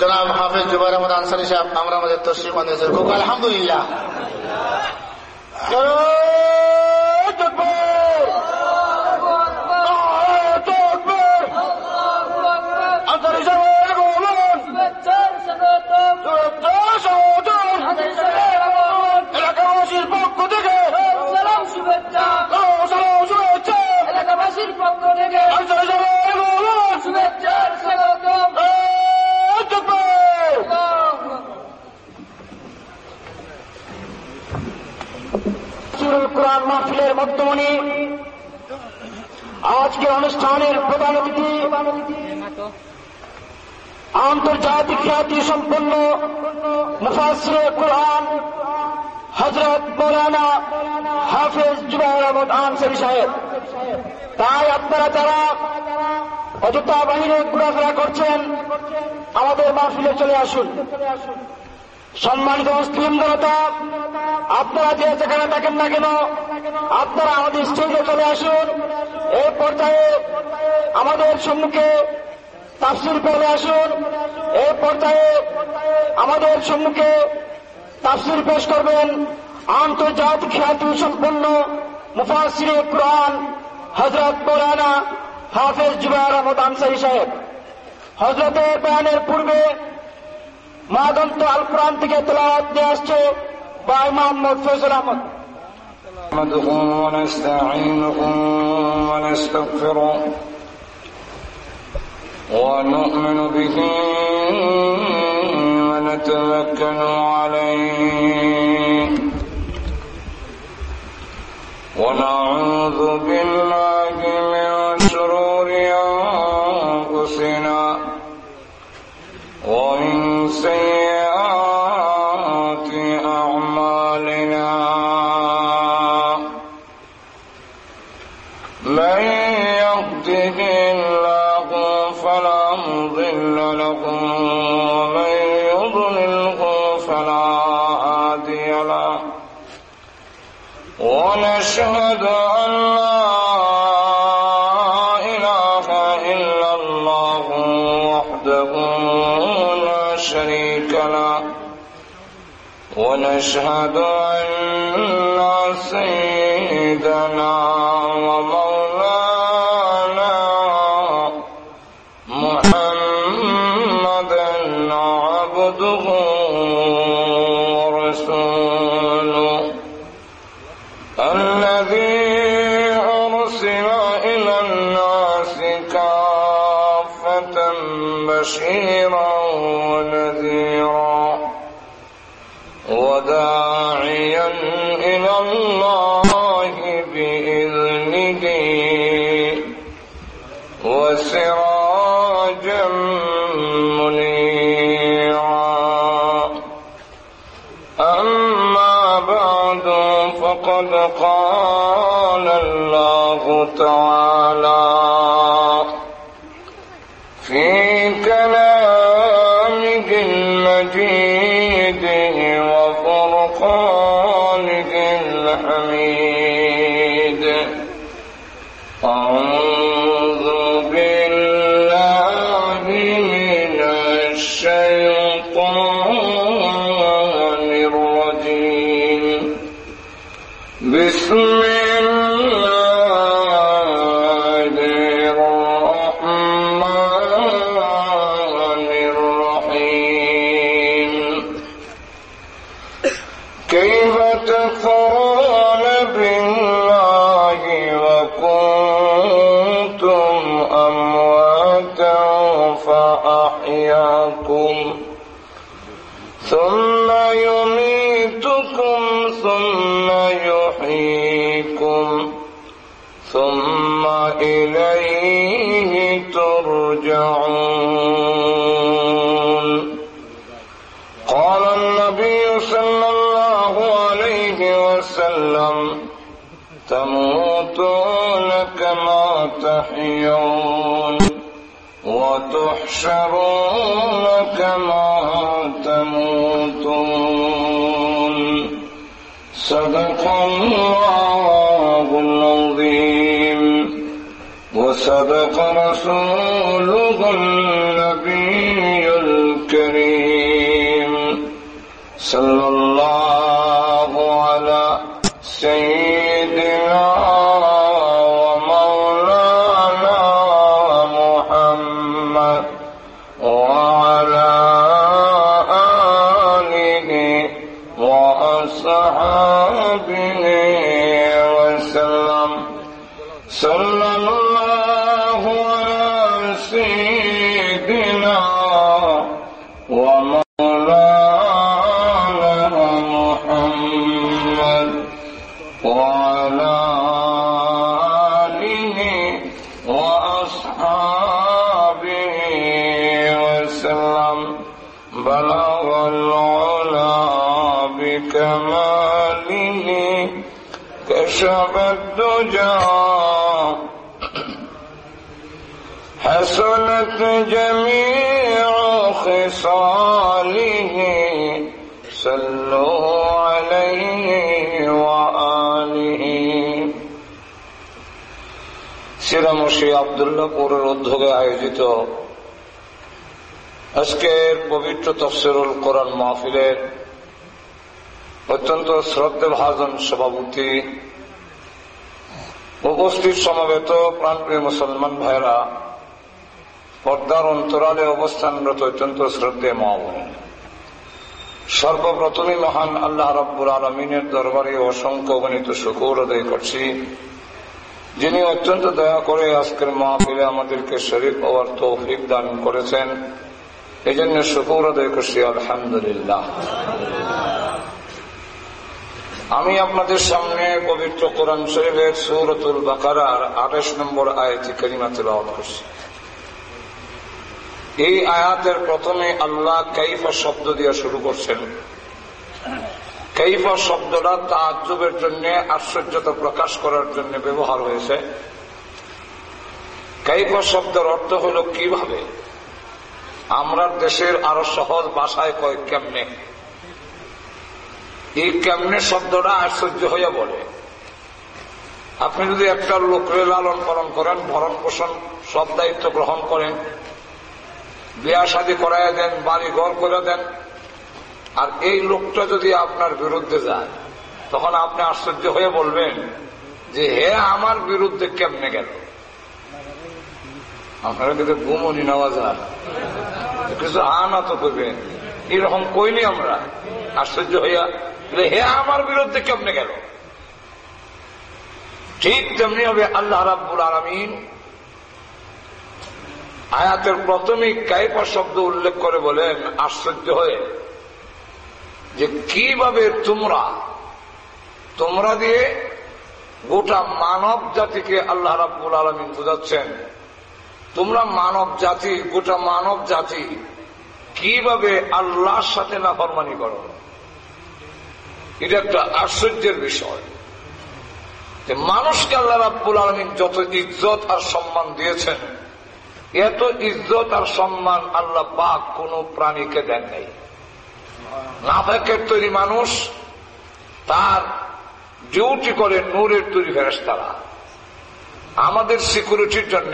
জনাব হাফিজ জুবাইর আহমদ আনসারি সাহেব আমরা আমাদের খুব আলহামদুলিল্লাহ আনসারি সাহেব বলুন এলাকাবাসীর পক্ষ থেকে সালাম শুভেচ্ছা এলাকাবাসীর পক্ষ থেকে আনসারি সাহেব বলুন শুভেচ্ছার স্বাগতম সুরুল কোরআন মাহফিলের মধ্যমণি। আজকের অনুষ্ঠানের প্রধান অতিথি আন্তর্জাতিক খ্যাতি সম্পন্ন মুফাসিরে কোরআন হজরত মৌলানা হাফেজ জুবাইর আহমদ আনসারি সাহেব। তাই আপনারা যারা অযোধ্যা বাহিনী ঘোরাফেরা করছেন, আমাদের মাহফিলে চলে আসুন। সম্মানিত মুসলিম জনতা আপনারা যে যেখানে থাকেন না কেন, আপনারা আমাদের স্টেজে চলে আসুন। এই পর্যায়ে আমাদের সম্মুখে তাফসির পেলে আসুন। এই পর্যায়ে আমাদের সম্মুখে তাফসির পেশ করবেন আন্তর্জাতিক খ্যাতি সম্পন্ন মুফাসির কোরআন হজরত মৌলানা হাফেজ জুবাইর আহমদ আনসারি সাহেব। হজরতের বয়ানের পূর্বে মাদন্ত আল কোরআন থেকে তেলাওয়াত নিয়ে আসছে ভাই মোহাম্মদ ফৈজুল আহমদ نحمده ونستعينه ونستغفره ونؤمن به ونتوكل عليه ونعوذ بالله sing. ونشهد أن سيدنا ومولانا محمدا عبده تعالى. في كلامه المجيد وفرقانه الحميد أعوذ بالله من الشيطان الرجيم. بسم إليه ترجعون. قال النبي صلى الله عليه وسلم تموتون كما تحيون وتحشرون كما تموتون. صدق الله العظيم. وصدق رسوله النبي الكريم صلى الله 我们 সিরামশি আবদুল্লাপুরের উদ্যোগে আয়োজিত আজকের পবিত্র তফসিরুল কোরআন মাহফিলের অত্যন্ত শ্রদ্ধে ভাজন সভাপতি, উপস্থিত সমবেত প্রাণপ্রিয় মুসলমান ভাইরা পর্দার অন্তরালে অবস্থানরত অত্যন্ত শ্রদ্ধে মহাবনী। সর্বপ্রথমে মহান আল্লাহ রব্বুল আলমিনের দরবারে অসংখ্য গণিত শুকুর আদায় করছি। যিনি অত্যন্ত দয়া করে আজকের মাহফিলে আমাদেরকে শরীর হওয়ার তৌফিক দান করেছেন এই জন্য শুকুর আদায় করছি, আলহামদুলিল্লাহ। আমি আপনাদের সামনে পবিত্র কোরআন শরীফের সৌরতুল বাকারার আঠাশ নম্বর আয়াতি করিমা তেলাওয়াত করছি। এই আয়াতের প্রথমে আল্লাহ কাইফা শব্দ দিয়ে শুরু করছেন। কাইফা শব্দটা তাজ্জুবের জন্য আশ্চর্যতা প্রকাশ করার জন্য ব্যবহার হয়েছে। কাইফা শব্দের অর্থ হল কীভাবে? আমরা দেশের আরও সহজ ভাষায় কয়, কেমনে? এই কেমনে শব্দটা আশ্চর্য হইয়া বলে। আপনি যদি একটা লোকরে লালন পালন করেন, ভরণ পোষণ, সব দায়িত্ব গ্রহণ করেন, বিয়া শাদী করাইয়া দেন, বাড়ি ঘর করে দেন আর এই লোকটা যদি আপনার বিরুদ্ধে যায়, তখন আপনি আশ্চর্য হয়ে বলবেন যে, হে, আমার বিরুদ্ধে কেমনে গেল? আপনারা কিন্তু ঘুমনি নেওয়া যায় কিছু আনা তো করবেন। এরকম কইনি আমরা। আশ্চর্য হইয়া হে, আমার বিরুদ্ধে কেমনে গেল? ঠিক তেমনি হবে আল্লাহ রাব্বুল আলমিন আয়াতের প্রথমেই কাইপা শব্দ উল্লেখ করে বলেন, আশ্চর্য হয়ে যে কীভাবে তোমরা তোমরা দিয়ে গোটা মানব জাতিকে আল্লাহ রাব্বুল আলমিন বোঝাচ্ছেন। তোমরা মানব জাতি, গোটা মানব জাতি কীভাবে আল্লাহর সাথে না ফরমানি করো? এটা একটা আশ্চর্যের বিষয়। যে মানুষকে আল্লাহ রাব্বুল আলমিন যত ইজ্জত আর সম্মান দিয়েছেন, এত ইজ্জত আর সম্মান আল্লাহ পাক কোন প্রাণীকে দেন নাই। নাফেকের তৈরি মানুষ তার ডিউটি করে নূরের তৈরি ফেরেস তারা আমাদের সিকিউরিটির জন্য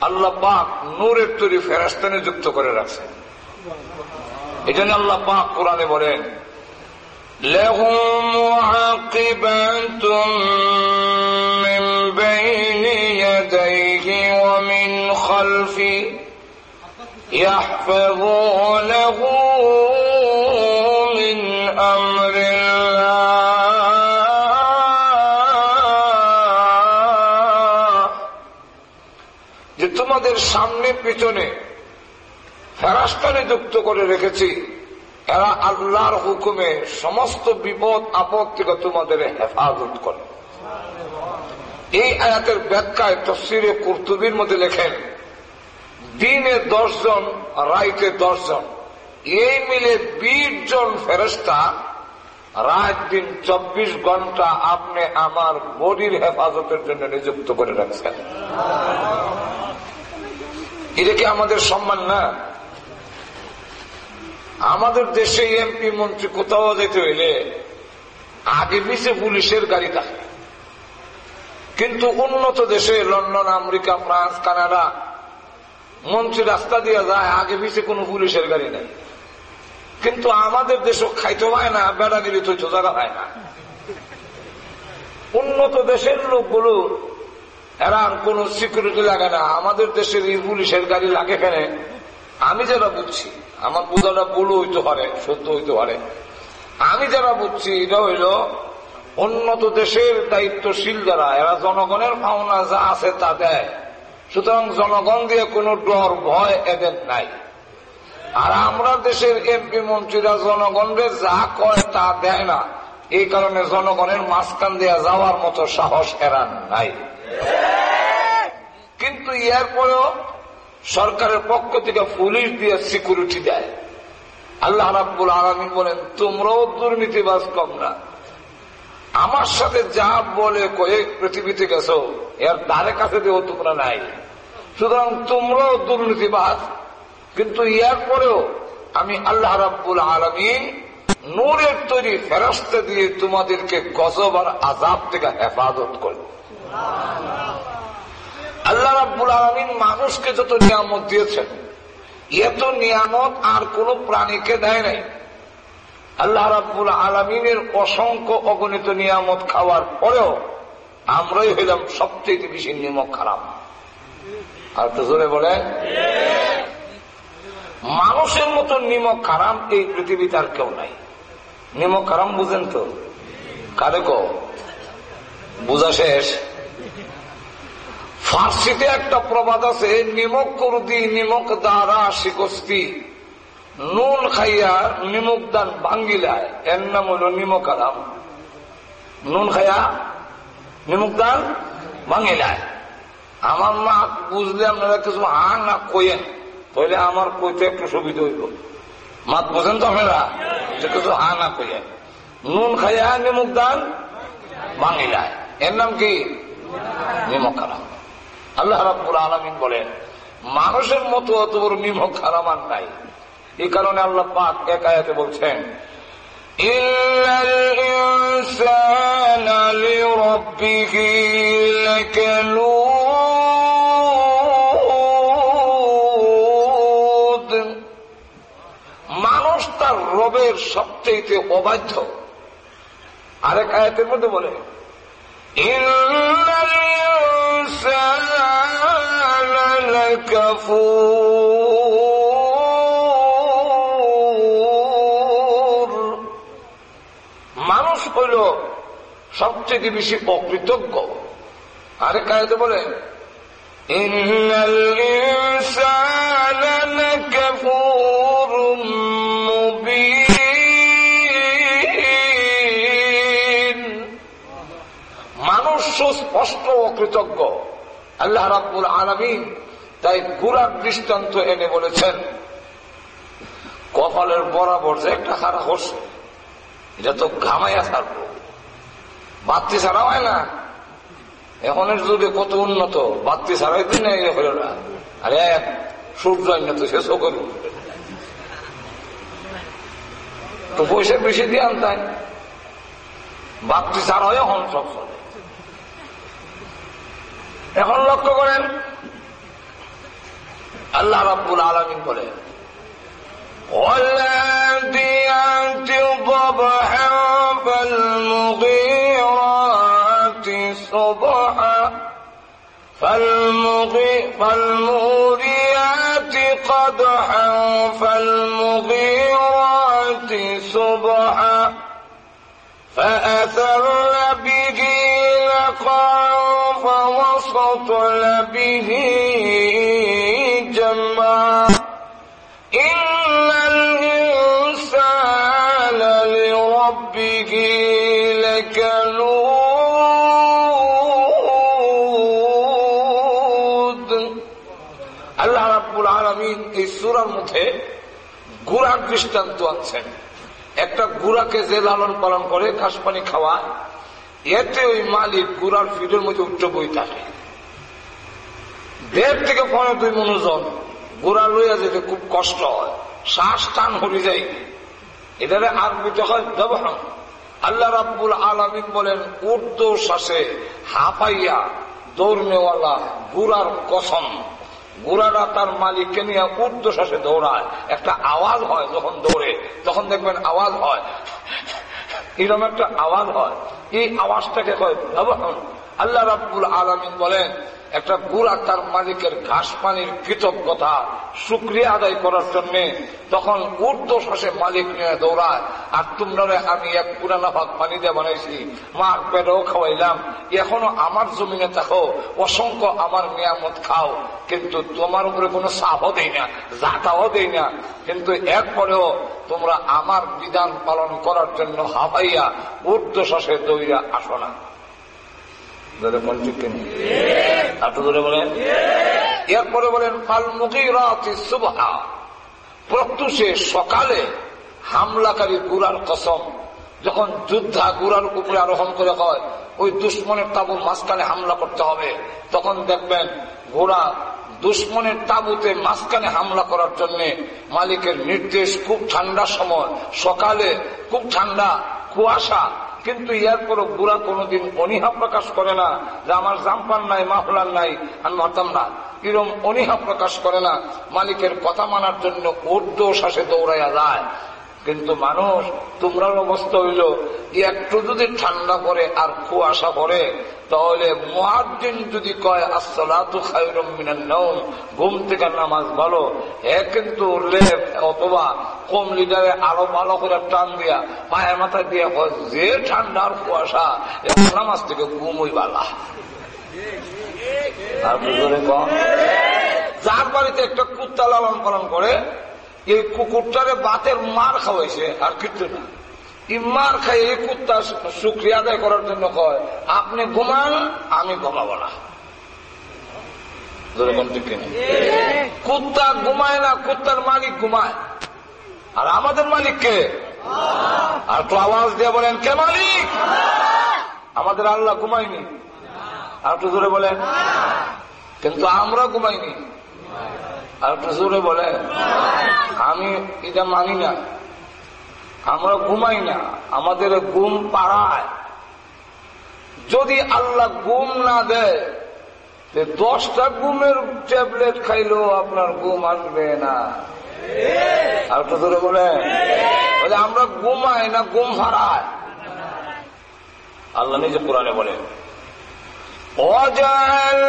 আল্লাহ পাক নূরের তৈরি ফেরাস্তা নিযুক্ত করে রাখছেন এই জন্য আল্লাহ পাক কোরআনে বলেন لهم معاقبات من بين يديه ومن خلفه يحفظونه من أمر الله যে তোমাদের সামনে পিছনে ফেরাস্তানে যুক্ত করে রেখেছি এরা আল্লাহর হুকুমে সমস্ত বিপদ আপদ থেকে তোমাদের হেফাজত করে এই আয়াতের ব্যাখ্যায় তফসিরে কুর্তুবির মধ্যে লেখেন দিনে দশজন রাইতে দশজন এই মিলে বিশ জন ফেরস্তা রাত দিন চব্বিশ ঘণ্টা আপনি আমার বডির হেফাজতের জন্য নিযুক্ত করে রাখছেন। এটা কি আমাদের সম্মান না? আমাদের দেশে এমপি মন্ত্রী কোথাও যেতে হইলে আগে পিছে পুলিশের গাড়ি থাকে। কিন্তু উন্নত দেশে লন্ডন, আমেরিকা, ফ্রান্স, কানাডা মন্ত্রী রাস্তা দিয়ে যায়, আগে পিছিয়ে কোনো পুলিশের গাড়ি নেই। কিন্তু আমাদের দেশও খাইতে হয় না, বেড়া দিলে তো জায়গা হয় না। উন্নত দেশের লোকগুলো, এরা কোন সিকিউরিটি লাগে না। আমাদের দেশের এই পুলিশের গাড়ি লাগে কেন? আমি যারা বুঝছি, আমার বোঝাটা ভুল হইতে পারে, সত্য হইতে পারে। আমি যারা বুঝছি, এটা হইল উন্নত দেশের দায়িত্বশীল যারা, এরা জনগণের পাওনা যা আছে তা দেয়। সুতরাং জনগণ দিয়ে কোনো ডর, ভয় এদের নাই। আর আমরা দেশের এমপি মন্ত্রীরা জনগণের যা কয় তা দেয় না। এই কারণে জনগণের মাঝখান দিয়ে যাওয়ার মতো সাহস এরান নাই। কিন্তু এরপরেও সরকারের পক্ষ থেকে পুলিশ দিয়ে সিকিউরিটি দেয়। আল্লাহ রাব্বুল আলমী বলেন, তোমরাও দুর্নীতিবাজ কম না আমার সাথে যা বলে কয়েক পৃথিবীতে গেছো, এর দ্বারে কাছে দিয়েও তোমরা নাই। সুতরাং তোমরাও দুর্নীতিবাজ। কিন্তু ইয়ার পরেও আমি আল্লাহ রাব্বুল আলমী নূরের তৈরি ফেরাস্তে দিয়ে তোমাদেরকে গজব আর আজাব থেকে হেফাজত করব। আল্লাহ রাব্বুল আলমিন মানুষকে যত নিয়ামত দিয়েছেন, এত নিয়ামত আর কোন প্রাণীকে দেয় নাই। আল্লাহ রাব্বুল আলমিনের অসংখ্য অগণিত নিয়ামত খাওয়ার পরেও আমরাই হইলাম সবচেয়ে বেশি নিমক খারাপ। আর তো জোরে বলে মানুষের মতো নিমক খারাপ এই পৃথিবীতে আর কেউ নাই। নিমক খারাপ বুঝেন তো? কারে কো বুঝা শেষ? ফার্সিতে একটা প্রবাদ আছে, নিমক করদি, নিমক দ্বারা শিকস্তি। নুন খাইয়া নিমক দান ভাঙ্গিলায়, এর নাম হইল নিমক আরাম নুন খাইয়া নিমক দান ভাঙ্গিলায়। আমার মা বুঝলে আপনারা কিছু হা না কইেন তাহলে আমার কইতে একটু সুবিধা হইব মাত বোঝেন তো আপনারা? যে কিছু হা না কইেন নুন খাইয়া নিমক দান ভাঙ্গিলায় এর নাম কি? নিমক আরাম আল্লাহ রাব্বুল আলমিন বলেন, মানুষের মতো অত বড় নিমক আর নাই। এই কারণে আল্লাহ পাক এক আয়াতে বলছেন মানুষ রবের সবচেয়ে অবাধ্য? আরেক আয়াতের মধ্যে বলে মানুষ হইল সবচেয়ে বেশি অকৃতজ্ঞ। আরে কায়তে বলে ইন্নাল ইনসানা লাকাফুরুম মানুষ ও কৃতজ্ঞ। আল্লাহ রাব্বুল আলামিন তাই গুড়ার দৃষ্টান্ত এনে বলেছেন, কপালের বরাবর যে একটা খারাপ হচ্ছে এটা তো ঘামাইয়া ছাড়বো। বাত্তি ছাড়া হয় না। এখনের যুগে কত উন্নত বাত্তি ছাড়াই দিন হইল না। আরে সূর্য তো শেষ করু তো পয়সা বেশি দিয়ে আনতাম। বাত্তি হয় এখন সব এখন লক্ষ্য করেন আল্লাহ রাব্বুল আলমিন বলে والذيات ضبحا فالمغيرات صبحا فالمغي فالموريات قدحا فالمغيرات সুরার মধ্যে গুড়ার দৃষ্টান্ত আনছেন একটা গুড়াকে যে লালন পালন করে, ঘাস পানি খাওয়া এতে ওই মালিক গুড়ার ফিডের মধ্যে উচ্চ বই থাকে। দেড় থেকে পনেরো দুই মনোজন গোড়া লইয়া যেতে খুব কষ্ট হয়। শ্বাস টান হয়ে যায়। এটারে আরবিতে হয় ব্যবহার। আল্লাহ রাব্বুল আলমিন বলেন, উর্দু শ্বাসে হাফাইয়া দৌড়নেওয়ালা গুড়ার কসম ঘোড়াটা তার মালিককে নিয়ে ঊর্ধ্বশ্বাসে দৌড়ায়। একটা আওয়াজ হয় যখন দৌড়ে, তখন দেখবেন আওয়াজ হয়। এরকম একটা আওয়াজ হয়। এই আওয়াজটাকে কয় আল্লাহ রাব্বুল আলমিন বলেন, একটা বুড়া তার মালিকের ঘাস পানির কৃতজ্ঞতা সুক্রিয়া আদায় করার জন্য তখন ঊর্ধ্ব শ্বাসে মালিক নিয়ে দৌড়ায়, আর তোমরা আমি এক পুরানা ভাগ পানি দিয়ে বানাইছি, মার পেটেও খাওয়াইলাম, এখনও আমার জমিনে থাকো, অসংখ্য আমার নিয়ামত খাও, কিন্তু তোমার উপরে কোনো চাপও দেই না, জাতাও দেই না, কিন্তু এরপরেও তোমরা আমার বিধান পালন করার জন্য হাবাইয়া ঊর্ধ্ব শ্বাসে দৌড়া আসো না। ধরে বলেন এরপরে বলেন প্রত্যুষে সকালে হামলাকারী গুড়ার কসম, যখন যুদ্ধা গুড়ার উপরে আরোহণ করে হয় ওই দুশ্মনের তাবুর মাঝখানে হামলা করতে হবে। তখন দেখবেন, ঘোড়া দুশ্মনের তাবুতে মাঝখানে হামলা করার জন্য মালিকের নির্দেশ, খুব ঠান্ডার সময়। সকালে খুব ঠান্ডা কুয়াশা কিন্তু ইয়ার পর বুড়া কোনোদিন অনীহা প্রকাশ করে না যে আমার জাম্পান নাই মাহলার নাই, আমি মারতাম না। কিরম অনীহা প্রকাশ করে না, মালিকের কথা মানার জন্য ঊর্ধ্ব শ্বাসে দৌড়াইয়া যায়। কিন্তু মানুষ তোমরার অবস্থা হইল একটু যদি ঠান্ডা করে আর কুয়াশা পড়ে, তাহলে মহাদিন যদি কয় নাওম, ঘুম থেকে নামাজ ভালো। হে কিন্তু লেপ অথবা কম লিটারে আরও ভালো করে টান দিয়া, পায়ের মাথায় দিয়ে কয়, যে ঠান্ডার কুয়াশা নামাজ থেকে ঘুমই বালা। কম যার বাড়িতে একটা কুত্তা লালন পালন করে এই কুকুরটারে বাতের মার খাওয়াইছে, আর কিছু না। এই মার খাই এই কুত্তা সুক্রিয়া আদায় করার জন্য কয়, আপনি ঘুমান, আমি ঘুমাবো না? কুত্তা ঘুমায় না, কুত্তার মালিক ঘুমায়। আর আমাদের মালিক কে? আর তো আওয়াজ দিয়ে বলেন, কে মালিক? আমাদের আল্লাহ ঘুমায়নি। আর একটু জোরে বলেন, কিন্তু আমরা ঘুমাইনি। আর একটা জোরে বলে আমি এটা মানি না। আমরা ঘুমাই না। আমাদের ঘুম পাড়ায়। যদি আল্লাহ ঘুম না দেয় দশটা ঘুমের ট্যাবলেট খাইলেও আপনার ঘুম আসবে না। আর কত বলে বলে আমরা ঘুমাই না ঘুম হারায়। আল্লাহ নিজে কোরআনে বলেন অজয়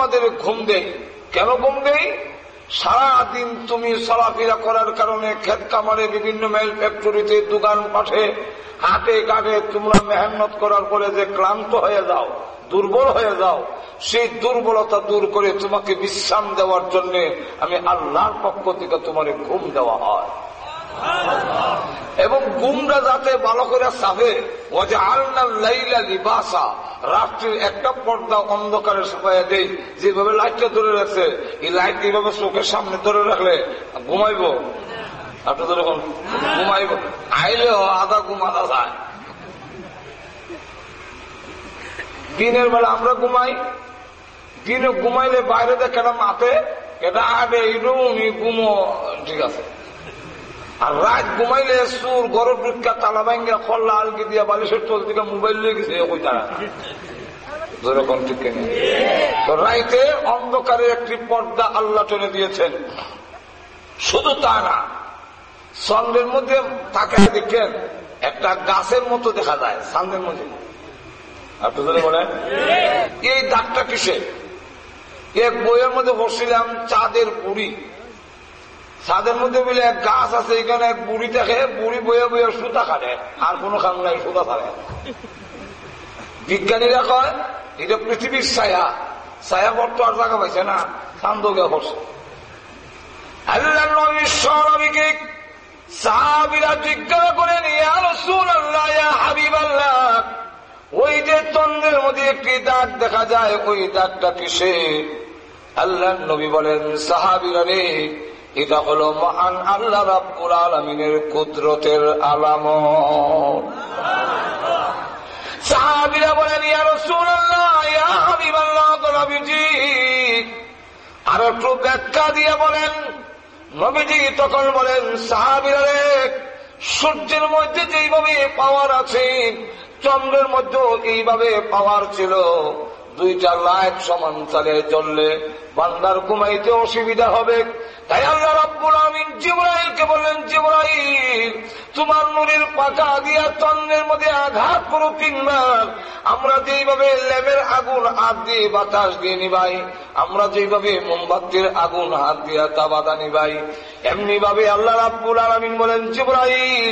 তোমাদের ঘুম দেই। কেন ঘুম দেই? সারাদিন তুমি চলাফেরা করার কারণে ক্ষেত কামারে বিভিন্ন মেল ফ্যাক্টরিতে দোকান পাঠে হাতে কাটে তোমরা মেহনত করার পরে যে ক্লান্ত হয়ে যাও, দুর্বল হয়ে যাও, সেই দুর্বলতা দূর করে তোমাকে বিশ্রাম দেওয়ার জন্য আমি আল্লাহর পক্ষ থেকে তোমার ঘুম দেওয়া হয়। এবং গুমরা যাতে ভালো করে সাবে ও যে লাইলা লিবাসা, রাত্রির একটা পর্দা অন্ধকারে শুকাইয়া দেই। যেভাবে লাইটটা ধরে রাখছে, এই লাইট এইভাবে চোখের সামনে ধরে রাখলে ঘুমাইব? আপনি তো যখন ঘুমাইব। আইলেও আধা যায়। দিনের বেলা আমরা ঘুমাই। দিনে ঘুমাইলে বাইরে দেখে মাতে এটা আগে ঘুমো, ঠিক আছে। আর রাত ঘুমাইলে সুর গরম ঢুকা তালা ভাঙ্গা খল্লা আলকি দিয়া বালিশের তোল থেকে মোবাইল লিয়ে গেছে ওই তারা? যেরকম ঠিক তো রাইতে অন্ধকারে একটি পর্দা আল্লাহ টেনে দিয়েছেন। শুধু তা না চন্দ্রের মধ্যে তাকায় দেখেন, একটা গাছের মতো দেখা যায় চান্দের মধ্যে। আপনি বলেন? এই দাগটা কিসে এক বইয়ের মধ্যে বসছিলাম চাঁদের পুরী ছাদের মধ্যে বলে এক গাছ আছে, এখানে এক বুড়ি থাকে বুড়ি বয়ে বয়ে সুতা কাটে, আর কোনো কাম নাই, সুতা থাকে বিজ্ঞানীরা কয়, এটা পৃথিবীর ছায়া। ছায়া বর্ত আর জায়গা পাইছে না, চান্দকে করছে দেখা যায়, ওই দাগটা কিসে আল্লাহ নবী বলেন, সাহাবিরা রে এটা হলো মহান আল্লাহ রাব্বুল আলমিনের কুদরতের আলাম সাহাবিরা বলেন, ইয়া আর একটু ব্যাখ্যা দিয়ে বলেন, নবীজি তখন বলেন, সাহাবিরা সূর্যের মধ্যে যেইভাবে পাওয়ার আছে, চন্দ্রের মধ্যেও এইভাবে পাওয়ার ছিল। দুইটা লাইট সমান চালিয়ে চললে বান্দার ঘুমাইতে অসুবিধা হবে। তাই আল্লাহ রাব্বুল আমিন জিব্রাইলকে বললেন, জিব্রাইল, তোমার নুরের পাকা দিয়া চন্দ্রের মধ্যে আঘাত করো তিনবার আমরা যেইভাবে ল্যাবের আগুন হাত দিয়ে বাতাস দিয়ে নিবাই, আমরা যেইভাবে মোমবাতির আগুন হাত দিয়া তা বাধা নিবাই এমনি ভাবে আল্লাহ রাব্বুল আলামিন বলেন, জিব্রাইল,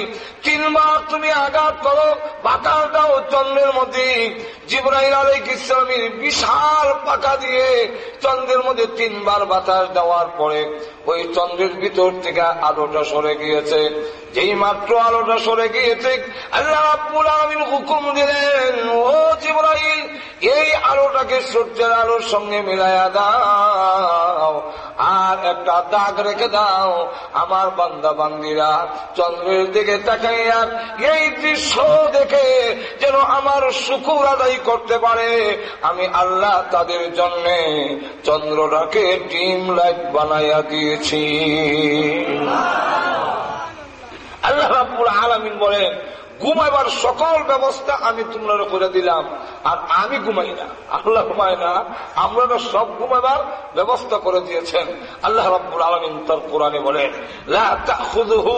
তিনবার তুমি আঘাত করো, বাতাস দাও চন্দ্রের মধ্যে। জিব্রাইল আলাইহিস সালামের বিশাল পাকা দিয়ে চন্দ্রের মধ্যে তিনবার বাতাস দেওয়ার পরে ওই চন্দ্রের ভিতর থেকে আলোটা সরে গিয়েছে। যেই মাত্র আলোটা সরে গিয়েছে, আল্লাহ রাব্বুল আলামিন হুকুম দিলেন, ও জিব্রাইল, এই আলোটাকে সূর্যের আলোর সঙ্গে মিলাইয়া দাও, আর একটা দাগ রেখে দাও। আমার বান্দা বান্দিরা চন্দ্রের দিকে তাকাইয়া এই দৃশ্য দেখে যেন আমার শুকুর আদায় করতে পারে। আমি আল্লাহ তাদের জন্য চন্দ্রটাকে ডিম লাইট বানাইয়া দিয়েছি। আল্লাহ রাবুল আলমিন বলেন ঘুমাইবার সকল ব্যবস্থা আমি তোমরা করে দিলাম, আর আমি ঘুমাই না। আল্লাহ ঘুমাই না, আমরা সব ঘুমাইবার ব্যবস্থা করে দিয়েছেন। আল্লাহ রাব্বুল আলমিন তার কোরআনে বলেন লা তাখুযুহু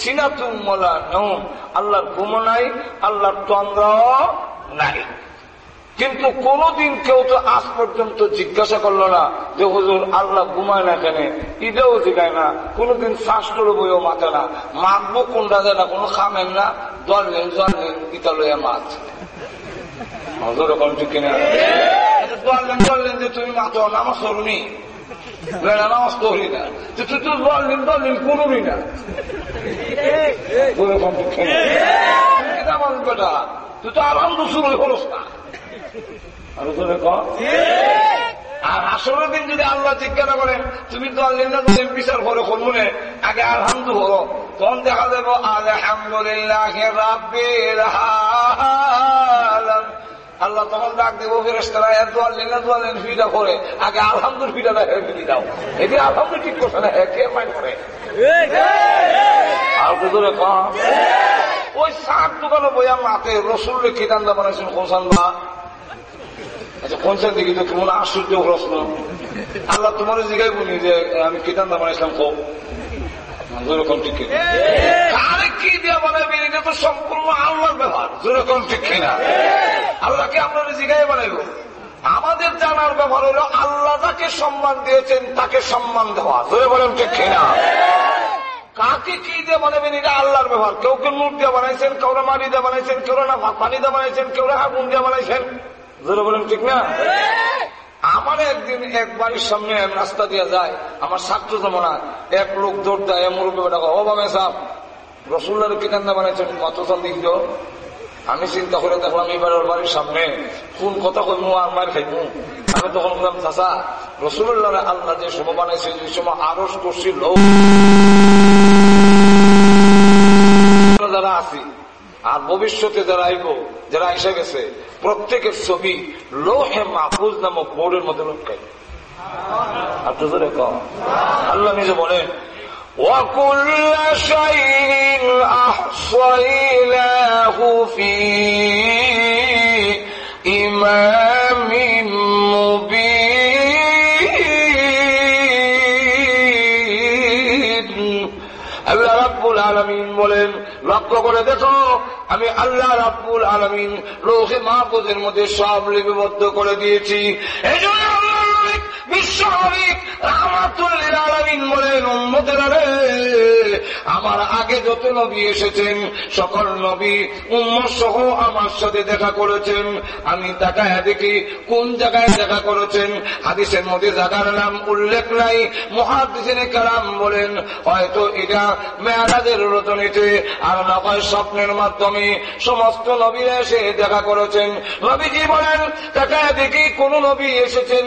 সিনাতুম ওয়ালা নাওম। আল্লাহর ঘুম নাই, আল্লাহর তন্দ্রাও নাই। কিন্তু কোনদিন কেউ তো আজ পর্যন্ত জিজ্ঞাসা করল না যে হুজুর আল্লাহ ঘুমায় না কেন? ঈদেও জিগায় না। কোনদিন শাস্ত্র বইও মাথে না। মাখবো কোনটা যায় না কোনো খামেন না। দললেন জললেন ইতা লইয়া মাছ হুজুর এখন ঠিক কিনা? দললেন দললেন যে তুমি মাথো নামাজ না যে তুই তো না। ঠিক কিনা? তুই তো হলোস না। আরও কর। আসরের দিন যদি আল্লাহ জিজ্ঞাসা করেন তুমি তো আল্লাহ বিচার করে করব আগে আলহামদু হলো তখন দেখা যাব, আলহামদুলিল্লাহ আল্লাহ তখন ডাক দেবো ফেরেস্তারা ফিটা করে। আগে আলহামদুল ফিটা দেখে ফিরি দাও এটি আলহামদুল ঠিক করছে না কে মাইন করে। ওই সাত দোকানে বইয়া মাতে রসুল কিতান্দা বানাইছেন, হোসান বা আচ্ছা কোনসান দিকে তো কেমন আশ্চর্য প্রশ্ন। আল্লাহ তোমার জিগাই বলি যে, আমি কিতান্দা বানাইছিলাম খুব যেরকম ঠিক কিনা? কারে কি তো সম্পূর্ণ আল্লাহর ব্যাপার যেরকম ঠিক আমাদের জানার ব্যাপার হলো, আল্লাহ যাকে সম্মান দিয়েছেন, তাকে সম্মান দেওয়া। ধরে বলেন ঠিক কিনা? কাকে কি দিয়ে বানাবেন, এটা আল্লাহর ব্যবহার। কেউ কেউ নুট দিয়ে বানাইছেন কেউ মাটি দিয়ে বানাইছেন কেউ না পানি দিয়ে বানাইছেন কেউ আগুন দিয়ে বানাইছেন। ধরে বলেন, ঠিক না? আমার একদিন এক বাড়ির সামনে রাস্তা দিয়ে যায়, আমার ছাত্র জমনা, এক লোক দৌড় দেয় মুরব্বী বেটা বামে সাহ রসুল্লার কিনান্দা বানাইছেন? মাতসান দিক আমি চিন্তা করে দেখলাম, এবার ওর বাড়ির সামনে কোন কথা কইমু, আর মার খাইমু? আমি তখন বললাম চাষা রসুল্লাহ আল্লাহ যে সময় বানাইছে, যে সময় আরস করছিল যারা আছি, আর ভবিষ্যতে যারা আইব, যারা এসে গেছে প্রত্যেকের ছবি লোহে মাহফুজ নামক বোর্ডের মধ্যে লটকাই আপনি ধরে কম আল্লাহ নিজে বলেন وكل شيء أحصيناه في إمام مبين আল্লাহ রাব্বুল আলমিন বলেন লক্ষ্য করে দেখো আমি আল্লাহ রাব্বুল আলমিন রোহে মাহফুজের মধ্যে সব লিপিবদ্ধ করে দিয়েছি। এই জন্য বিশ্ব আলামিন বলেন, উম্মতেরা রে আমার আগে যত নবী এসেছেন, সকল নবী উম্মত সহ আমার সাথে দেখা করেছেন। আমি তাকায় দেখি, কোন জায়গায় দেখা করেছেন? হাদিসের মধ্যে জায়গার নাম উল্লেখ নাই। মহাদিসের কালাম বলেন, হয়তো এটা মেয়ারাজের রতনীতে আর না স্বপ্নের মাধ্যমে সমস্ত নবীরা এসে দেখা করেছেন। নবীজি বলেন, তাকায় দেখি, কোন নবী এসেছেন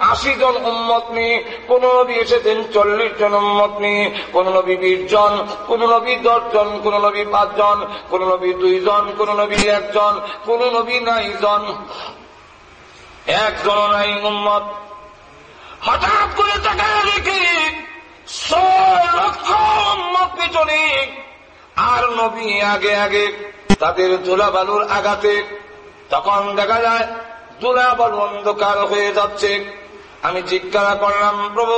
আশি জন উম্মত নিয়ে, কোন নবী এসেছেন চল্লিশ জন উম্মত নিয়ে, কোন নবী বিশ জন, কোন নবী দশ জন, কোন নবী পাঁচ জন, কোন নবী দুই জন, কোন নবী একজন কোন নবী নাই জন। একজন নাই উম্মত। হঠাৎ করে তাকায় দেখি লক্ষ উম্মত পিছনে, আর নবী আগে আগে তাদের ধুলা বালুর আঘাতে। তখন দেখা যায় ধুলা বালু অন্ধকার হয়ে যাচ্ছে। আমি জিজ্ঞাসা করলাম, প্রভু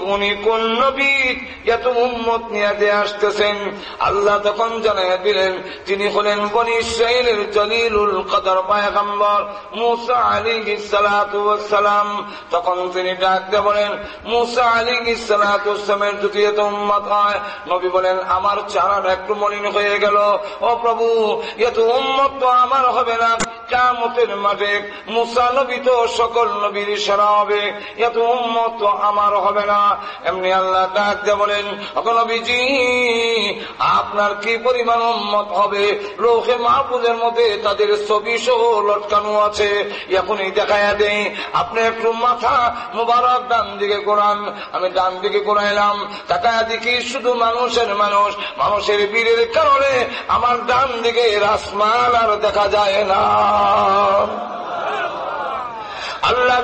উনি- কোন নবী? এত উম্মত নিয়ে আসতেছেন। আল্লাহ তখন জানাই দিলেন, তিনি হলেন বনি ইসরাইলের জলিলুল কদর পায়গাম্বর মুসা আলী সালাম তখন তিনি ডাক দিয়ে বলেন, মুসা আলী সালামের যদি এত উম্মত হয়? নবী বলেন, আমার চারাটা একটু মলিন হয়ে গেল। ও প্রভু, এত উম্মত তো আমার হবে না। কামতের মাঠে মুসা নবী তো সকল নবীর সেরা হবে এত উম্মত তো আমার হবে না। এমনি আল্লাহ ডাক দিয়ে বলেন নবীজি, আপনার কি পরিমাণ উম্মত হবে? লোকে মাহফুজের মধ্যে তাদের ছবি সহ লটকানো আছে। এখনই দেখাইয়া দেই, আপনি একটু মাথা মুবারক ডান দিকে কোরআন আমি ডান দিকে কোরআইলাম তাকায়া দেখি শুধু মানুষের মানুষ। মানুষের বীরের কারণে আমার ডান দিকে রাসমান আর দেখা যায় না। আল্লাহ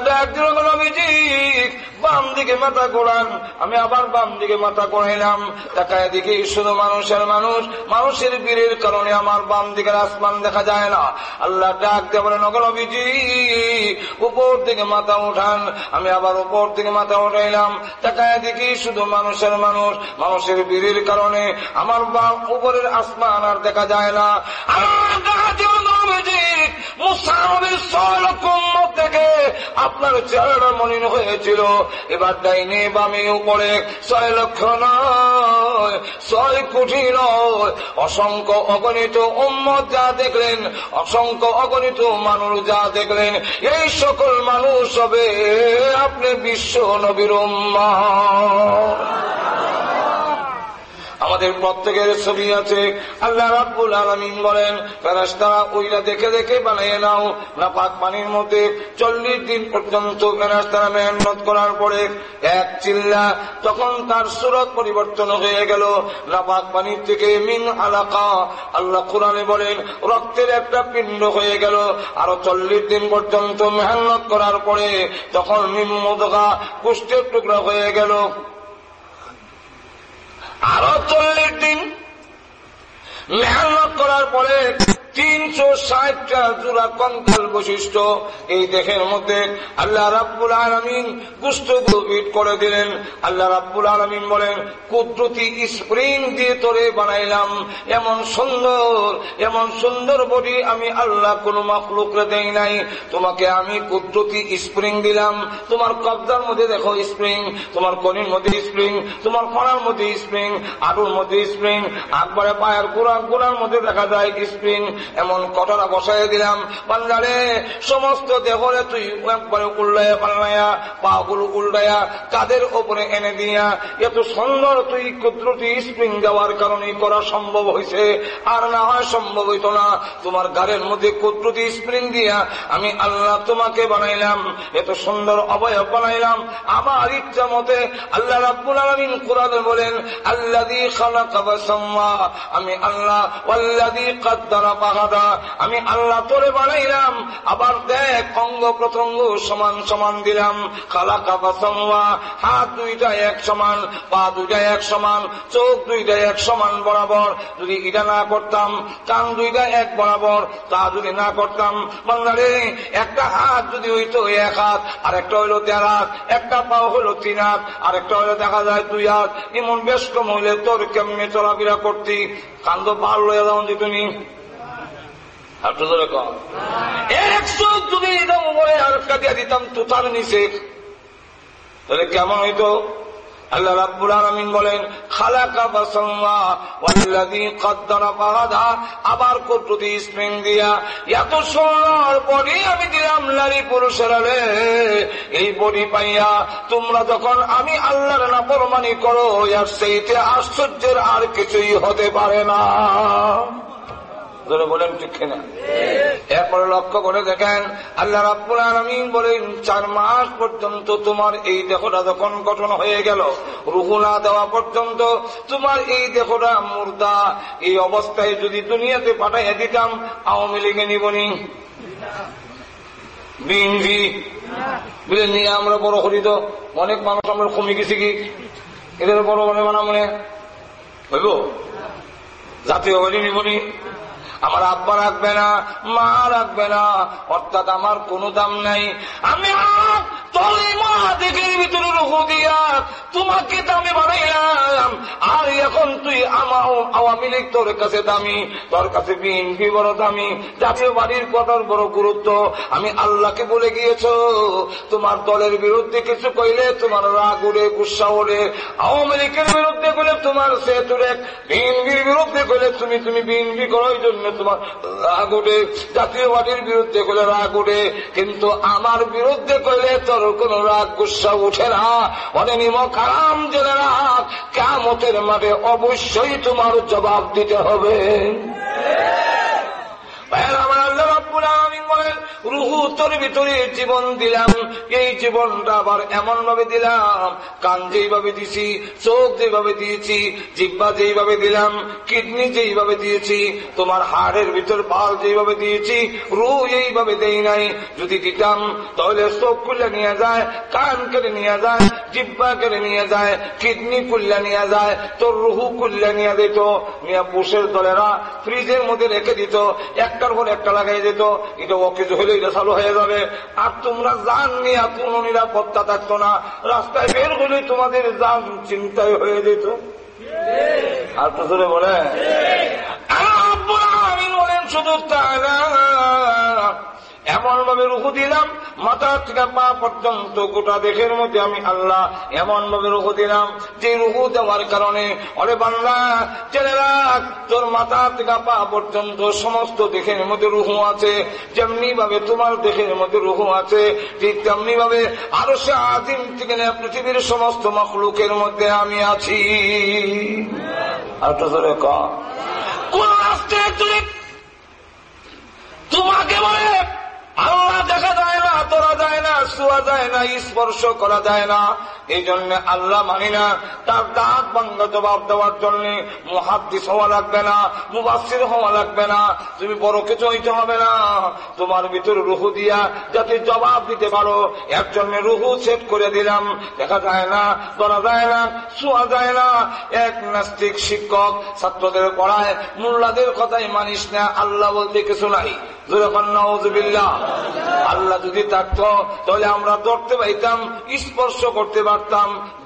বাম দিকে মাথা কোরআন আমি আবার বাম দিকে মাথা কোরাইলাম তাকায় দেখি শুধু মানুষের মানুষ, মানুষের বীরের কারণে আমার বাম দিকের আসমান দেখা যায় না। আল্লাহ ডাক দিয়ে বলেন নবীজি, উপর দিকে মাথা উঠান, আমি আবার উপর দিকে মাথা উঠাইলাম। তাকায় দেখি শুধু মানুষের মানুষ, মানুষের বীরের কারণে আমার বাম উপরের আসমান আর দেখা যায় না। মুসানবীর ছয় থেকে আপনার চেহারা মলিন হয়েছিল। এবার ডাইনে বামে উপরে ছয় লক্ষ নয়, ছয় কোটি নয়। অসংখ্য অগণিত উম্মত যা দেখলেন, অসংখ্য অগণিত মানুষ যা দেখলেন, এই সকল মানুষ হবে আপনি বিশ্ব নবীর উম্মত। আমাদের প্রত্যেকের ছবি আছে। আল্লাহ রাব্বুল আলমিন বলেন ফেরাস্তারা ওইটা দেখে দেখে বানিয়ে নাও। না পাক পানির মধ্যে চল্লিশ দিন পর্যন্ত ফেরাস্তারা মেহনত করার পরে এক চিল্লা তখন তার সুরত পরিবর্তন হয়ে গেল। না পাক পানির থেকে মিন আলাকা, আল্লাহ কোরআনে বলেন, রক্তের একটা পিণ্ড হয়ে গেল। আরও চল্লিশ দিন পর্যন্ত মেহনত করার পরে তখন মিন মোদকা কুষ্ঠের টুকরা হয়ে গেল। আরও চল্লিশ দিন মেহনত করার পরে তিনশো ষাটটা জোড়া কঙ্কাল বৈশিষ্ট্য এই দেহের মধ্যে আল্লাহ রাব্বুল আলমিন গভীর করে দিলেন। আল্লাহ রাব্বুল আলমিন বলেন, কুদরতি স্প্রিং দিয়ে তোরে বানাইলাম। এমন সুন্দর এমন সুন্দর বডি আমি আল্লাহ কোন মখলুকরে দেই নাই। তোমাকে আমি কুদরতি স্প্রিং দিলাম। তোমার কবজার মধ্যে দেখো স্প্রিং, তোমার কনির মধ্যে স্প্রিং, তোমার ফড়ার মধ্যে স্প্রিং আটুর মধ্যে স্প্রিং, আকবরে পায়ের গোড়া গোড়ার মধ্যে দেখা যায় স্প্রিং। এমন কটরা বসাই দিলাম। বান্দারে, সমস্ত দেহরে তুই একবারে উল্লাইয়া পাল্লাইয়া পা গুলো উল্টাইয়া কাদের ওপরে এনে দিয়া, এত সুন্দর তুই কুদরতি স্প্রিং দেওয়ার কারণে করা সম্ভব হয়েছে আর না হয় সম্ভব হইত না, তোমার গাড়ির মধ্যে কুদরতি স্প্রিং দিয়া আমি আল্লাহ তোমাকে বানাইলাম, এত সুন্দর অবয়ব বানাইলাম। আমার ইচ্ছা মতে আল্লাহ রাব্বুল আলমিন কোরআনে বলেন ওয়াসাম্মা আমি আল্লাহ ওয়াল্লাদি কাদ্দারা বাহাদা আমি আল্লাহ তোরে বানাইলাম। আবার দেখ, অঙ্গ প্রত্যঙ্গ সমান সমান দিলাম। খালাকা ওয়াসাম্মা হাত দুইটা এক সমান, পা দুইটা এক সমান, চোখ দুইটা এক সমান বরাবর। যদি এটা না করতাম, কান দুইটা এক বরাবর, তা যদি না করতাম বাংলারে একটা হাত যদি হইতো এক হাত আর একটা হইল দেড় হাত, একটা পাও হলো তিন হাত আর একটা হইল দেখা যায় দুই হাত। এমন বেশ কম হইলে তোর কেমনে চলাফেরা করতি? কান্দ পার লইয়া যাও যে তুমি। দিতাম তুতার তাহলে কেমন বলেন, খালাকা আবার কুদরতি স্প্রিং দিয়া, এত সুন্দর বডি আমি দিলাম নারী পুরুষের এই বডি পাইয়া তোমরা যখন আমি আল্লাহর নাফরমানি করো আর সেইতে আশ্চর্যের আর কিছুই হতে পারে না। ধরে বলেন ঠিক কিনা? এরপরে লক্ষ্য করে দেখেন, আল্লাহ রাব্বুল আলমিন বলেন, চার মাস পর্যন্ত তোমার এই দেহটা যখন গঠন হয়ে গেল, রুহু না দেওয়া পর্যন্ত তোমার এই দেহটা মুর্দা। এই অবস্থায় যদি দুনিয়াতে পাঠাইয়া দিতাম, আওয়ামী লীগে নিবনি বিএনপি? বুঝলেন নিয়ে আমরা বড় করি তো, অনেক মানুষ আমরা কমে গেছি কি? এদের বড় মনে মানা মনে হইব? জাতীয় বাড়ি নিবনি আমার আব্বা রাখবে না, মা রাখবে না, অর্থাৎ আমার কোনো দাম নাই। আমি তোমাকে দামি বানাইলাম। আর এখন তুই আমার আওয়ামী লীগ তোর কাছে দামি, তোর কাছে বিএনপি বড় দামি, জাতীয় বাড়ির কথার বড় গুরুত্ব। আমি আল্লাহকে বলে গিয়েছ, তোমার দলের বিরুদ্ধে কিছু কইলে তোমার রাগ উড়ে, গুসা ওড়ে আওয়ামী লীগের বিরুদ্ধে কইলে তোমার সে তুলে বিএনপির বিরুদ্ধে কইলে তুমি তুমি বিএনপি করো এই জন্য তোমার রাগ উঠে জাতীয় পার্টির বিরুদ্ধে করলে রাগ উঠে কিন্তু আমার বিরুদ্ধে করলে তোর কোন রাগ গুসা উঠে না। অনেক নিম খারাম জেনে রাখ কেমতের মাঠে অবশ্যই তোমার জবাব দিতে হবে। আমার আল্লাহ বলেন রুহু তোর ভিতরে জীবন দিলাম। এই জীবনটা আবার এমন ভাবে দিলাম, কান যেইভাবে দিছি, চোখ যেভাবে দিয়েছি, জিব্বা যেইভাবে দিলাম, কিডনি যেইভাবে দিয়েছি, তোমার হাড়ের ভিতর পাল যেইভাবে দিয়েছি রু এইভাবে দেই নাই। যদি দিতাম, তাহলে চোখ খুলে নিয়ে যায়, কান কেটে নিয়ে যায়, জিব্বা কেটে নিয়ে যায়, কিডনি কুল্লা নিয়ে যায়, তোর রুহু কুল্লা নিয়ে দিত নিয়ে পুষের দলেরা ফ্রিজের মধ্যে রেখে দিত, একটার পর একটা লাগাই দিত এটা অকেজ হলে এটা চালু হয়ে যাবে। আর তোমরা জান নিয়ে কোনো নিরাপত্তা থাকতো না। রাস্তায় বের হলে তোমাদের যান চিন্তায় হয়ে যেত। আর তো ধরে বলে আমি বলেন, শুধু তাই এমন ভাবে রুহু দিলাম, মাথা থেকে পা পর্যন্ত গোটা দেশের মধ্যে আমি আল্লাহ এমন ভাবে রুহু দিলাম, যে রুহু দেওয়ার কারণে অরে বাংলা জেনে রাখ তোর মাথা থেকে পা পর্যন্ত সমস্ত দেশের মধ্যে রুহু আছে যেমনি ভাবে তোমার দেশের মধ্যে রুহু আছে, ঠিক তেমনি ভাবে আরও সে আদিম থেকে পৃথিবীর সমস্ত মখলুকের মধ্যে আমি আছি। আর তো ধরে কোন রাষ্ট্রে তুমি তোমাকে বলে আল্লাহ দেখা যায় না তোরা যায় না শোয়া যায় না স্পর্শ করা যায় না। এই জন্য আল্লাহ মানি না, তার দাঁত ভাঙ্গ জবাব দেওয়ার জন্য মুহাদ্দিস হওয়া লাগবে না মুবাসির হওয়া লাগবে না, তুমি বড় কিছু হইতে হবে না। তোমার ভিতরে রুহু দিয়া যাতে জবাব দিতে পারো, এর রুহু সেট করে দিলাম। দেখা যায় না, ধরা যায় না, শোয়া যায় না। এক নাস্তিক শিক্ষক ছাত্রদের পড়ায়, মোল্লাদের কথাই মানিস না, আল্লাহ বলতে কিছু নাই। আল্লাহ যদি থাকতো, তাহলে আমরা ধরতে পাইতাম, স্পর্শ করতে পারতাম।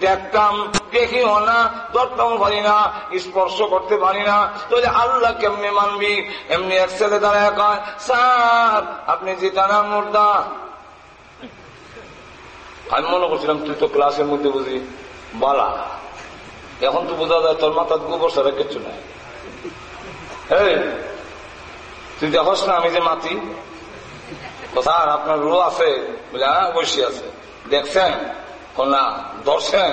দেখতাম, দেখিও না, ধরতাম পারি না, স্পর্শ করতে পারি না। তাহলে আল্লাহ কেমনি মানবি? এমনি এক ছেলে দাঁড়ায় কয়, স্যার, আপনি জিতা না মুর্দা। আমি মনে করছিলাম, তুই তো ক্লাসের মধ্যে বুঝি, বালা। এখন তো বোঝা যায় তোর মাথার গোবর সারা কিচ্ছু নাই। তুই দেখস না আমি যে মাতি? স্যার, আপনার রু আছে। বলে হ্যাঁ অবশ্যই আছে। দেখছেন? না ধরছেন?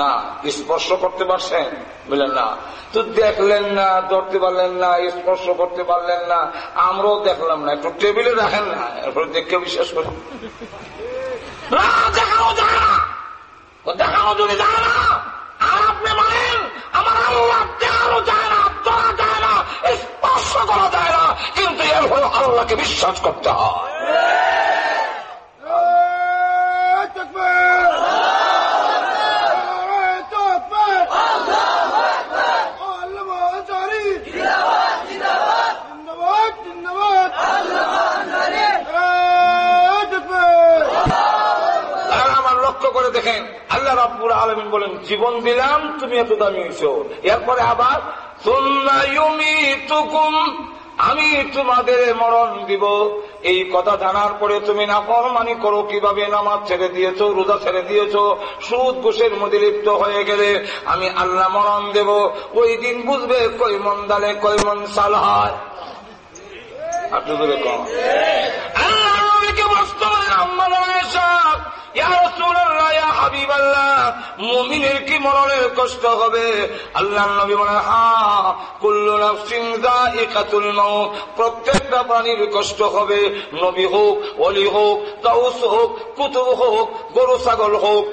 না, স্পর্শ করতে পারছেন? বললেন, না। তো দেখলেন না, ধরতে পারলেন না, স্পর্শ করতে পারলেন না, আমরাও দেখলাম না। একটু টেবিলে রাখেন না, এরপরে দেখে বিশ্বাস করি। দেখানো দেখানো দেখানো যায় না স্পর্শ করা যায় না, কিন্তু এর হলো আল্লাহকে বিশ্বাস করতে হয়। দেখেন, আল্লাহ রাব্বুল আলমিন বলেন, জীবন দিলাম, তুমি এত দামি হয়েছো এরপরে আবার আমি তোমাদের মরণ দিব। এই কথা জানার পরে তুমি না ফরমানি করো, কীভাবে নামাজ ছেড়ে দিয়েছ, রোজা ছেড়ে দিয়েছ, সুদ, ঘুষের মধ্যে লিপ্ত হয়ে গেলে আমি আল্লাহ মরণ দেব। ওই দিন বুঝবে কই মন দালে কই মন সাল হয়। আপনি ধরে কম আল্লাহ নবীকে বাস্তবায়ন আম্মা মমিনের কি মরণের কষ্ট হবে? আল্লাহ নবী বলে হা, কুল্লু নাফসিং মৌত প্রত্যেকটা প্রাণীর কষ্ট হবে। নবী হোক অলি হোক তাউস হোক, কুতুব হোক, গরু, ছাগল হোক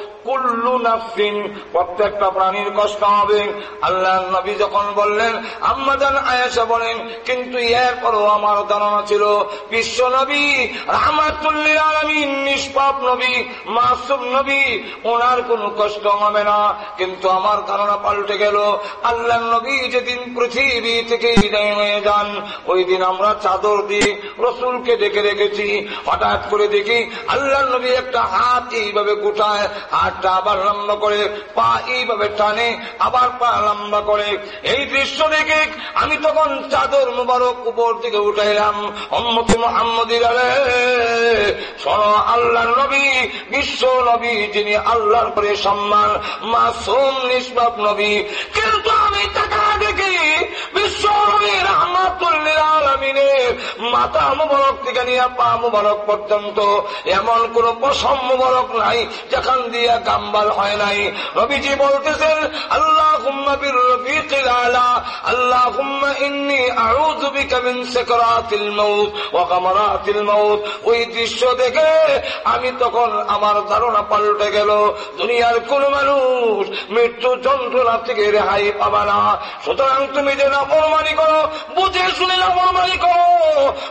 প্রত্যেকটা প্রাণীর কষ্ট হবে। আল্লাহ নবী যখন বললেন আম্মাদান আয়েশা বলেন, কিন্তু এরপরও আমার ধারণা ছিল, বিশ্ব নবী রাহমাতুল্লিল আলমিন, নিষ্পাপ নবী, মাসুম নবী, ওনার কোনো কষ্ট হবে না। কিন্তু আমার ধারণা পাল্টে গেল। আল্লাহ নবী যেদিন পৃথিবী থেকে বিদায় হয়ে যান ওই দিন আমরা চাদর দিয়ে রসুলকে ডেকে রেখেছি। হঠাৎ করে দেখি আল্লাহ নবী একটা হাত এইভাবে গোটায় হাতটা আবার লম্বা করে পা এইভাবে টানে, আবার পা লম্বা করে। এই দৃশ্য দেখে আমি তখন চাদর মুবারক উপর থেকে উঠাইলাম। অম্মতি মোহাম্মদির শোনো আল্লাহ নবী, বিশ্ব নবী যিনি আল্লাহর পরে সম্মান, মাসুম নিষ্পাপ নবী। কিন্তু আমি টাকা দেখি বিশ্ব নবী রহমাতুল্লিল আলমিনের মাথা মুবারক থেকে নিয়ে পা মুবারক পর্যন্ত এমন কোন পশম মুবারক নাই যেখান দিয়ে গাম্বাল হয় নাই। রবিজি বলতেছেন আল্লাহ আমি তখন আমার ধারণা পাল্টে গেল, দুনিয়ার কোন মানুষ মৃত্যু যন্ত্রণা থেকে রেহাই না। সুতরাং তুমি যে নাফরমানি করো, বুঝে শুনে নাফরমানি করো।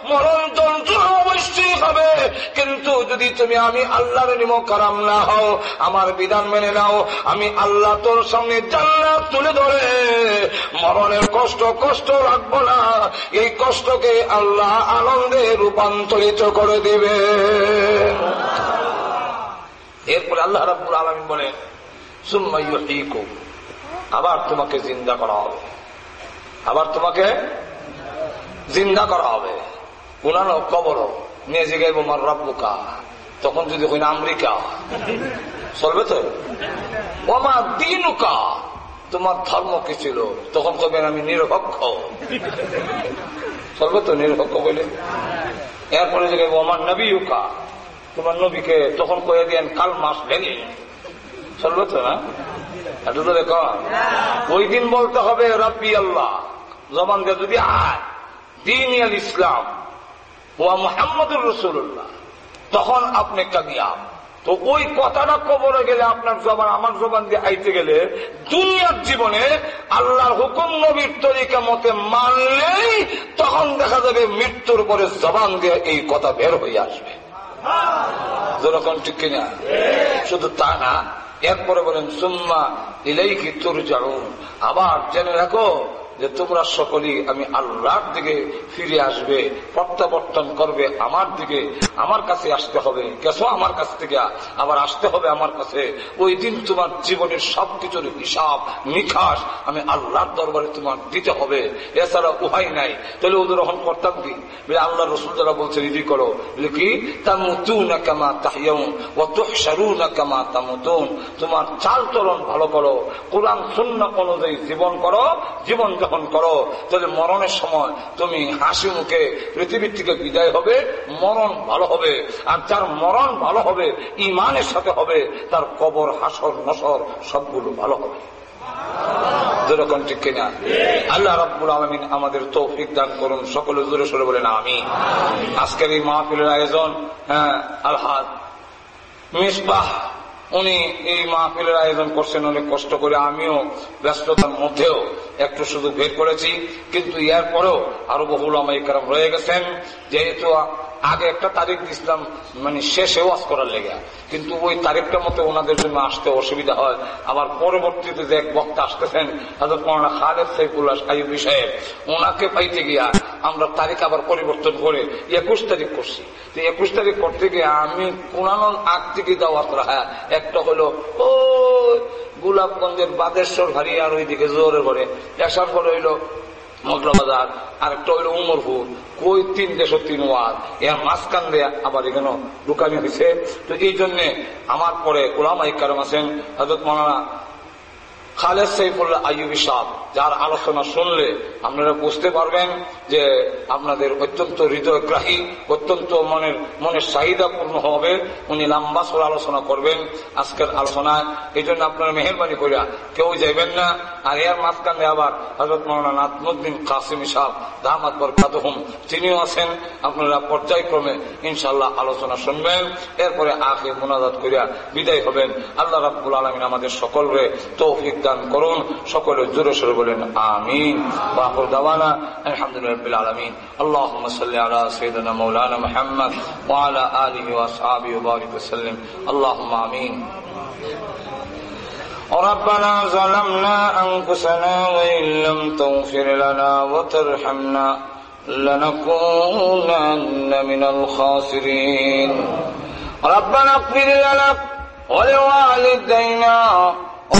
মরণ যন্ত্রণা অবশ্যই হবে কিন্তু যদি তুমি আমি আল্লাহর কারাম না হও, আমার বিধান মেনে নাও। আমি আল্লাহ তোর সঙ্গে জান্নাত তুলে ধরে। মরণের কষ্ট কষ্ট রাখব না। এই কষ্টকে আল্লাহ আনন্দে রূপান্তরিত করে দিবে। এরপরে আল্লাহ রাব্বুল আলমিন বলে সুম্মাইয়ুহীকুম আবার তোমাকে জিন্দা করা হবে। আবার তোমাকে জিন্দা করা হবে। পুরানো কবর নিয়ে জিগাইব মার রব্বুকা। তখন যদি হই না আমেরিকা, চলবে তো? ওমা দিনুকা, তোমার ধর্ম কি ছিল? তখন কবেন আমি নিরপেক্ষ। চলবে তো নিরপেক্ষ বলে এরপরে জিগাইব আমার নবী উকা তোমার নবীকে তখন কয়ে দিয়েন, কাল মাস ভেঙে। চলবে তো না? এটা তো দেখো। ওই দিন বলতে হবে, রব্বি আল্লাহ, জবান যদি আয়, দিন ইসলাম, ওয়া মোহাম্মদুর রসুল্লাহ তখন আপনি কাদিয়াম তো ওই কথাটা কবরে গেলে, আপনার জবান, আমার জবান দিয়ে আইতে গেলে, দুনিয়ার জীবনে আল্লাহর হুকুম নবীর তরিকা মতে মানলেই তখন দেখা যাবে মৃত্যুর পরে জবান দিয়ে এই কথা বের হয়ে আসবে। যেরকম ঠিক কিনা? শুধু তা না, এরপরে বলেন, সুম্মা ইলাই কি তোর আবার জেনে রাখো যে তোমরা সকলেই আমি আল্লাহর দিকে ফিরে আসবে, প্রত্যাবর্তন করবে আমার দিকে, আমার কাছে আসতে হবে, কেসো আমার কাছ থেকে আবার আসতে হবে আমার কাছে। ওই দিন তোমার জীবনের সবকিছুর হিসাব নিখাস আমি আল্লাহর দরবারে তোমার দিতে হবে। এছাড়া উহাই নাই। তাহলে ওদের রহন করতাম কি? আল্লাহ রসুল যারা বলছে রিডি করো। কি? তোমার চাল চলন ভালো করো। কোরআন শূন্য অনুযায়ী জীবন করো। জীবন যখন করো। তাহলে মরণের সময় তুমি হাসি মুখে পৃথিবীর থেকে বিদায় হবে, মরণ ভালো হবে। আর যার মরণ ভালো হবে, ইমানের সাথে হবে, তার কবর, হাসর নসর সবগুলো ভালো হবে। যেরকম ঠিক কিনা? আল্লাহ রাব্বুল আলমিন আমাদের তৌফিক দান করুন। সকলে জোরে সরে বলেন আমি আজকের এই মাহফিলের আয়োজন হ্যাঁ আলহাদ মিসবাহ, উনি এই মাহফিলের আয়োজন করছেন। অনেক কষ্ট করে আমিও ব্যস্ততার মধ্যেও একটু শুধু বের করেছি কিন্তু ইয়ার পরেও আরও বহুল আমাইকার রয়ে গেছেন যেহেতু আগে একটা তারিখ দিছিলাম মানে শেষে ওয়াজ করার লেগে। কিন্তু ওই তারিখটা মতো ওনাদের জন্য আসতে অসুবিধা হয়। আবার পরবর্তীতে যে এক বক্তা আসতেছেন হাজর মৌলানা খালেদ সাইফুল্লাহ সাইবি সাহেব, ওনাকে পাইতে গিয়া আমরা তারিখ আবার পরিবর্তন করে একুশ তারিখ করছি। তো একুশ তারিখ করতে গিয়ে আমি পুরানো আগ থেকে দাওয়াত রাখা। একটা হলো ও গোলাপগঞ্জের বাদেশ্বর ভারী আর ওইদিকে জোরে করে। এসার পরে হইল মগলাবাজার আর একটা হইল উমরপুর, কই তিন দেশ তিন ওয়ার। এর মাঝখান দিয়ে আবার এখানে ঢুকানি হয়েছে তো এই জন্যে আমার পরে ওলামাই কারম আছেন হজরত মৌলানা খালেদ সাইফুল্লাহ আইবি সাহ যার আলোচনা শুনলে আপনারা বুঝতে পারবেন যে আপনাদের অত্যন্ত হৃদয়গ্রাহী, অত্যন্ত মনের মনের চাহিদা পূর্ণ হবে। উনি লম্বা সর আলোচনা করবেন আজকের আলোচনায়। এই জন্য আপনারা মেহরবানি করিয়া কেউ যাইবেন না। আর এর মাঝখানে আবার হজরত মৌলানা নাতমুদ্দিন কাসিম সাহ দামাত বরকাত হুম তিনিও আছেন। আপনারা পর্যায়ক্রমে ইনশাল্লাহ আলোচনা শুনবেন। এরপরে আখে মোনাজাত করিয়া বিদায় হবেন। আল্লাহ রাব্বুল আলমিন আমাদের সকলরে তৌফিক দান করুন। সকলে জোরে সরে বলেন আমিন বাকুর দাওয়ানা আলহামদুলিল্লাহ রাব্বিল আলামিন اللهم صل على سيدنا مولانا محمد وعلى آله وأصحابه وبارك وسلم اللهم آمين ربنا ظلمنا أنفسنا وإن لم تغفر لنا وترحمنا لنكونن من الخاسرين ربنا اغفر لنا ولوالدينا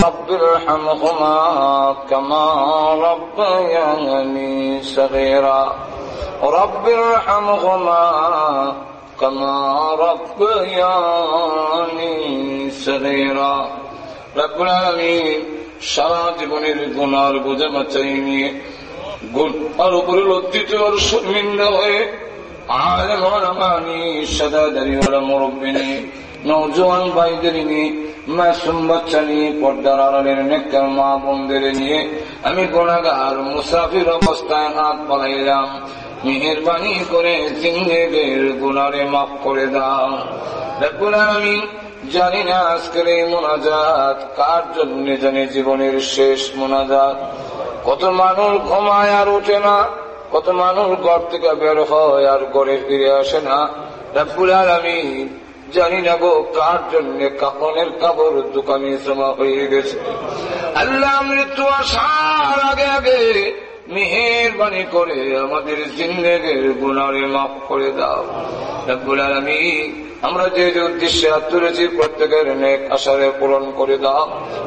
رب ارحمهما كما ربياني صغيرا رب ارحمهما كما ربياني صغيرا رب العالمين সারা জীবনের গুনার বোঝা মাচাই নিয়ে গুনার উপরে লজ্জিত আর শর্মিন্দা হয়ে আলেম ওলামানি সাদাদারি ওলা মুরব্বী নিয়ে নৌজওয়ান ভাইদের নিয়ে মাসুম বাচ্চা নিয়ে পর্দার আড়ালের নেকর মা বোনদের নিয়ে আমি গোনাগার মুসাফির অবস্থায় হাত পালাইলাম মেহরবানি করে জিন্দেগের গুনারে মাফ করে দাও। আমি জানি না আজকের এই মোনাজাত, কার জন্য জানি জীবনের শেষ মোনাজাত। কত মানুষ ঘুমায় আর ওঠে না, কত মানুষ ঘর থেকে বের হয় আর ঘরে ফিরে আসে না। রব্বুল আলামিন জানি না গো, কার জন্য কাপনের কাপড় দোকানে জমা হয়ে গেছে। আল্লাহ মৃত্যু আসার আগে আগে মেহরবানি করে আমাদের জিন্দগের গুণারে মাফ করে দাও। রব্বুল আলামিন, আমরা যে যে উদ্দেশ্যে হাত তুলেছি, প্রত্যেকের নেক আশারে পূরণ করে দাও।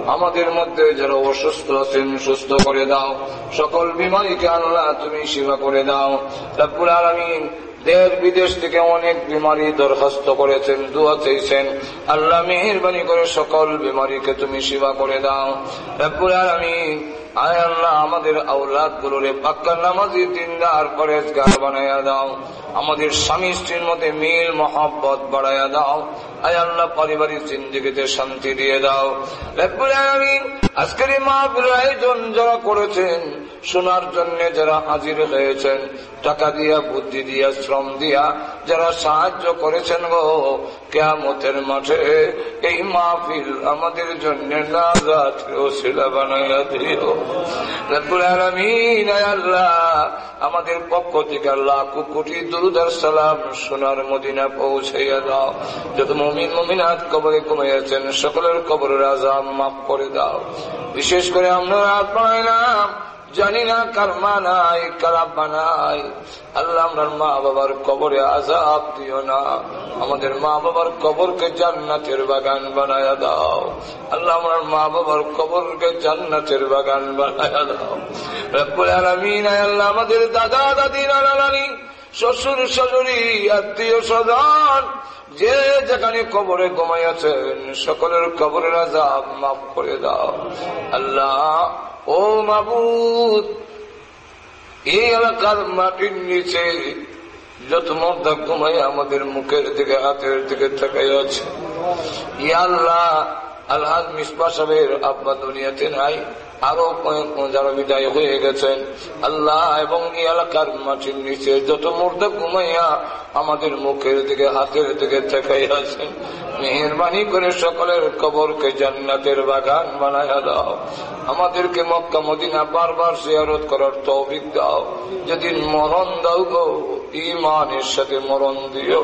আমাদের মধ্যে যারা অসুস্থ আছেন, সুস্থ করে দাও। সকল বিমারীকে আল্লাহ তুমি সেবা করে দাও। রব্বুল আলামিন দেশ বিদেশ থেকে অনেক বিমারি দরখাস্ত করেছেন, দোয়া চেয়েছেন। আল্লাহ মেহরবানি করে সকল বিমারিকে তুমি সেবা করে দাও। আমি আয় আল্লাহ, আমাদের আউলাদ গুলোরে পাক্কা নামাজি, দিনদার পরেজগার বানাইয়া দাও। আমাদের স্বামী স্ত্রীর মধ্যে মিল, মহব্বত বাড়াইয়া দাও। আয় আল্লাহ, পারিবারিক জিন্দিগিতে শান্তি দিয়ে দাও। আজকের এই মাহফিল আয়োজন যারা করেছেন, শোনার জন্য যারা হাজির হয়েছেন, টাকা দিয়া, বুদ্ধি দিয়া, শ্রম দিয়া যারা সাহায্য করেছেন গো কেয়ামতের মাঠে এই মাহফিল আমাদের জন্য আমাদের পক্ষ থেকে লাখ কোটি দুরুদার সালাম সোনার মদিনা পৌঁছাইয়া দাও। যত মমিন, মমিনাত কবরে কমে কমাইয়াছেন সকলের কবরের আজাম মাফ করে দাও। বিশেষ করে আমরা জানি না কার মা নাই, কার নাই। আল্লাহ আমরার মা বাবার কবরে আজাব দিও না। আমাদের মা বাবার কবরকে জান্নাতের বাগান বানায়া দাও। আল্লাহ আমার মা বাবার কবরকে জান্নাতের বাগান বানায়া দাও। রব্বুল আলামিন আল্লাহ আমাদের দাদা দাদি নানা নানি শ্বশুর শাশুড়ি, আত্মীয় স্বজন, যে যেখানে কবরে ঘুমাইয়াছেন, সকলের কবরের আজাব মাফ করে দাও। আল্লাহ, ও মাবুদ, এই এলাকার মাটির নিচে যত মর্দা ঘুমাই আমাদের মুখের দিকে, হাতের দিকে তাকাই আছে। আল্লাহ, আলহাজ মিসবা সাহেবের আব্বা দুনিয়াতে নাই। আরও যারা বিদায় হয়ে গেছেন আল্লাহ এবং এলাকার মাটির নিচে যত মুর্দা ঘুমাইয়া আমাদের মুখের দিকে, হাতের দিকে তাকাই আছেন, মেহরবানি করে সকলের কবরকে জান্নাতের বাগান বানায়া দাও। আমাদেরকে মক্কা, মদিনা বারবার জিয়ারত করার তৌফিক দাও। যেদিন মরণ দাও গো ইমানের সাথে মরণ দিও।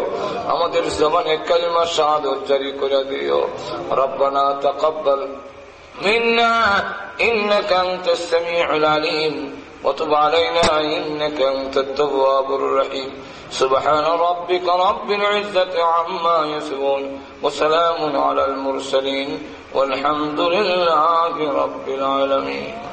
আমাদের জমানে কালিমা শাহাদত জারি করে দিও। রব্বানা তাকাব্বাল منا إنك أنت السميع العليم وتب علينا إنك أنت التواب الرحيم. سبحان ربك رب العزة عما يصفون وسلام على المرسلين والحمد لله رب العالمين.